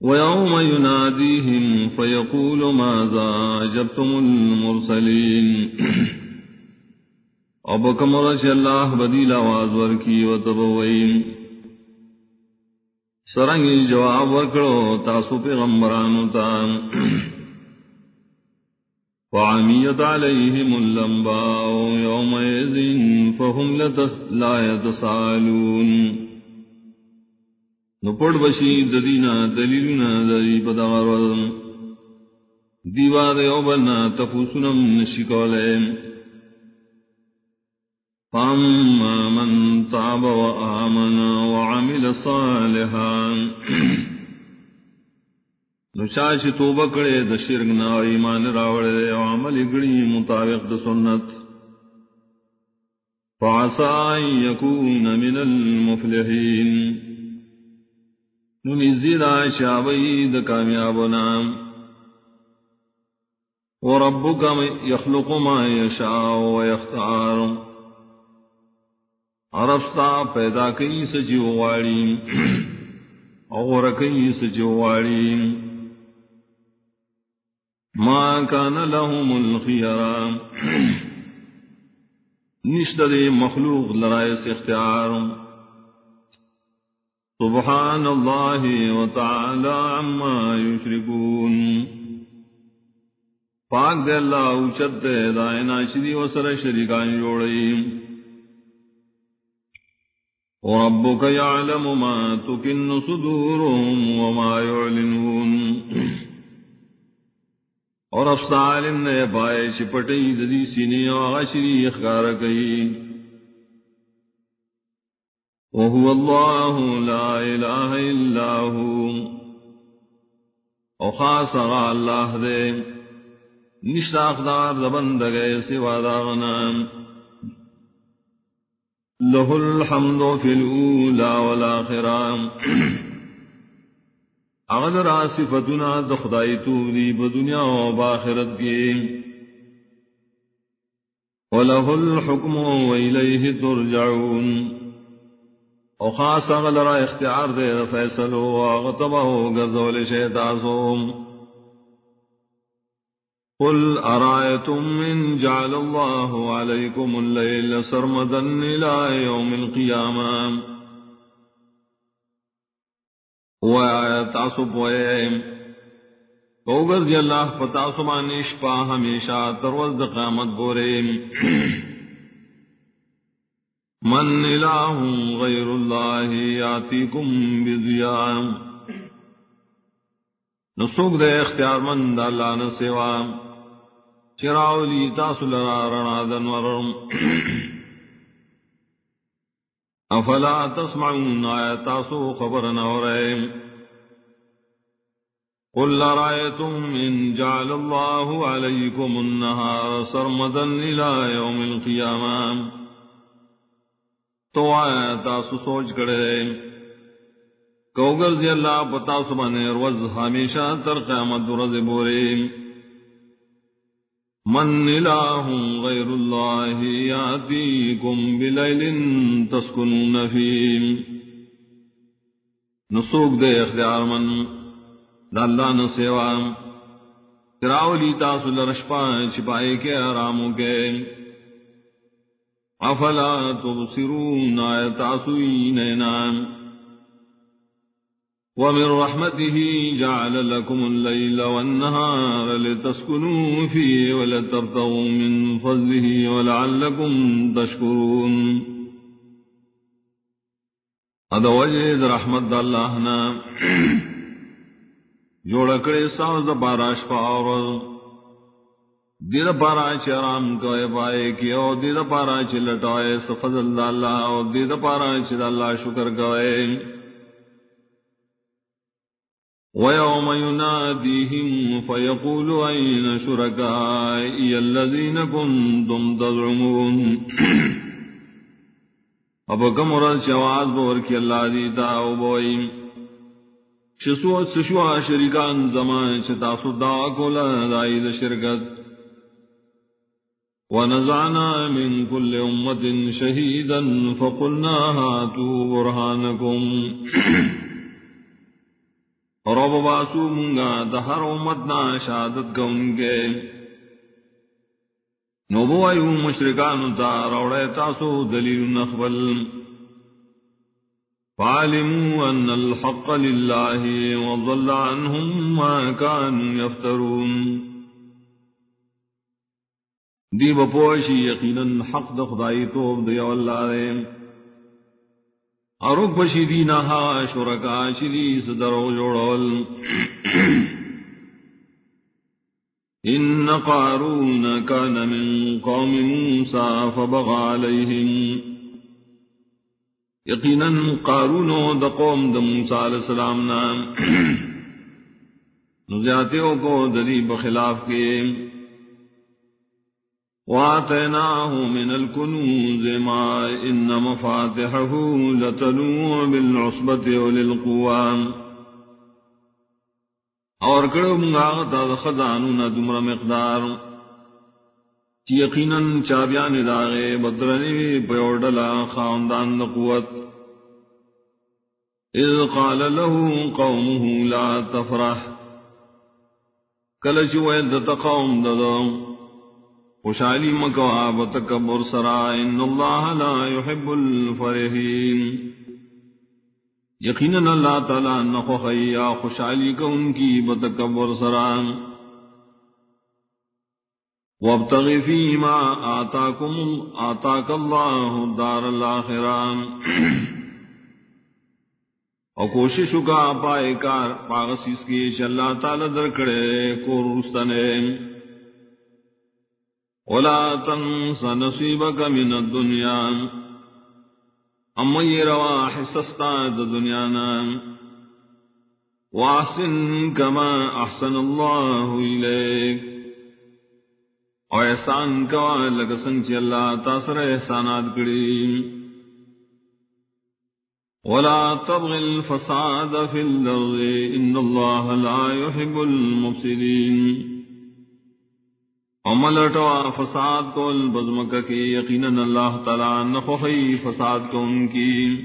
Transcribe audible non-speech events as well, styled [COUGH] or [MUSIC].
ويوم يناديهم فيقول ماذا عجبتم المرسلين [CLEARS THROAT] ابکم رش اللہ بدیل آواز ورکی و تبوئیم سرنگی جواب وکڑو تاسو پیغمبرانو تام [CLEARS THROAT] وعمیت علیہم اللنباء یومئذ فهم لا يتسالون نو پڑ بشی ددینا دلیلنا دلی پدغر دیوا دیو بلنا تفوسنم نشکولے. فاما من تاب و آمن وعمل صالحا. نشاش توبہ کرے د شرک ایمان راوڑے او عمل گڑی مطابق د سنت. فعسى يكون من المفلحين نزیدا شابئی د کامیاب نام وربك يخلق ما يشاء ويختار عرفتا پیدا کئی سجی واڑی اور کئی سجی واڑی ما كان لهم الخيار نشتد مخلوق لرائس اختیار. سبحان اللہ وتعالى عما يشركون پاک دے اللہ اوچت دے دائنا شری و سر شرکان جوڑئی وربك يعلم ما تكن صدورهم وما يعلنون اور افسال نے پائے چپٹی ددی سینی آشری اخکار کئی۔ وهو الله لا إله إلا هو. وخاص الله دے نشتاق دار دبند گئے سوا داغنا له الحمد في الأولى والآخرة. اغدر آصفتنا دخدائی تولی بدنیا و باخرت کی وله الحكم وإليه ترجعون. او خاص اغلرا اختیار دے فیصلو واغتبہو گردول شیطاسوم قل ارائیتم من جعل اللہ علیکم اللیل سرمدن الى یوم القیامہ وآیت عصب ویم اوگر جی اللہ پتا سمانش پا ہمیشہ تروز قیامت بوریم من الہ غیر اللہ یاتیکم بضیاء نسوک دے اختیار مند اللہ نسوا چراولی تاسو لرا رنا دنورم افلا تسمعون آیا تاسو خبر نوریم قل لرائیتم ان جعل اللہ علیکم النہار سرمدا الى یوم القیامام تو آیا تاسو سوچ کرے کوگل دی اللہ، پتا سبنے روز ہمیشہ تر قیامت رز بورے۔ من الہ غیر اللہ یاتیکم بلیل تسکنون فیم نسوک دے اختیار من، دا اللہ نسیوا تراولی تاسو لرشپا چھپائے کے آراموں کے۔ افلا تبصرون آیت آسوین اینان ومن رحمته جعل لكم الليل والنهار لتسكنوا فيه ولترتغوا من فضله ولعلكم تشكرون هذا وجه رحمت الله نا جوڑ کرے ساز باراش پاور دیر پارا چرام کوئے پائے کی او دیر پارا چ لٹائے سفض اللہ اللہ او دیر پارا چ اللہ شکر کوئے۔ ويوم يناديهم فيقول أين شركائي الذين كنتم تزعمون [CLEARS THROAT] اب کم رد شواز بور کی اللہ دیتا او بوئی۔ شسو سشوا شریکان زمان چتا صدا کو لدائی شرکت۔ ونزعنا من كل أمة شهيدا فقلنا هاتوا برهانكم. اور اب باسو منگا دہر امتنا شہادت گون گے نوبو ایو مشرکان تا روڑے تاسو دلیل نخبل. فعلموا ان الحق لله وضل عنهم ما كانوا يفترون دی بپوشی یقینا حق د خدائی توب دی اللہ دے. اور بشی دی نہا شرکا شری صدر جوڑول. ان قارون كان من قوم موسى فبغى عليهم یقینا قارون د قوم د موسی علیہ السلام نام نزیاتیوں کو دلی بخلاف کے. واتیناہ من الکنوز ما ان مفاتحه لتنوع بالعصبت وللقوام اور کڑو منگا تا خزانو نہ دمر مقدار چی چابیان داغے بدرنی پیور ڈلا خاندان قوت. اذ قال له قومه لا تفرح. کلچ وید قوم ددو خوشحالی مکوا بتکبر سرا، ان اللہ لا يحب الفرحین۔ یقیناً اللہ تعالی نخوخی خوشحالی کا ان کی بتکبر سران وابتغ فيما آتاكم آتاك الله الدار الآخران اور کوشش کا پائے کار پاغس کی اللہ تعالی در کڑے کو رستنے۔ ولا تنس نصیبك من الدنيا. اما یہ روا حسستا دنیا نام كما احسن الله اليك اور احسان کا لگ سنگ چی اللہ تاثر احسانات کری ولا تبغ الفساد في الارض ان الله لا يحب المفسدين. وملٹوا فساد کو البزمک کے یقینا اللہ تعالی نخوخی فساد کو ان کی۔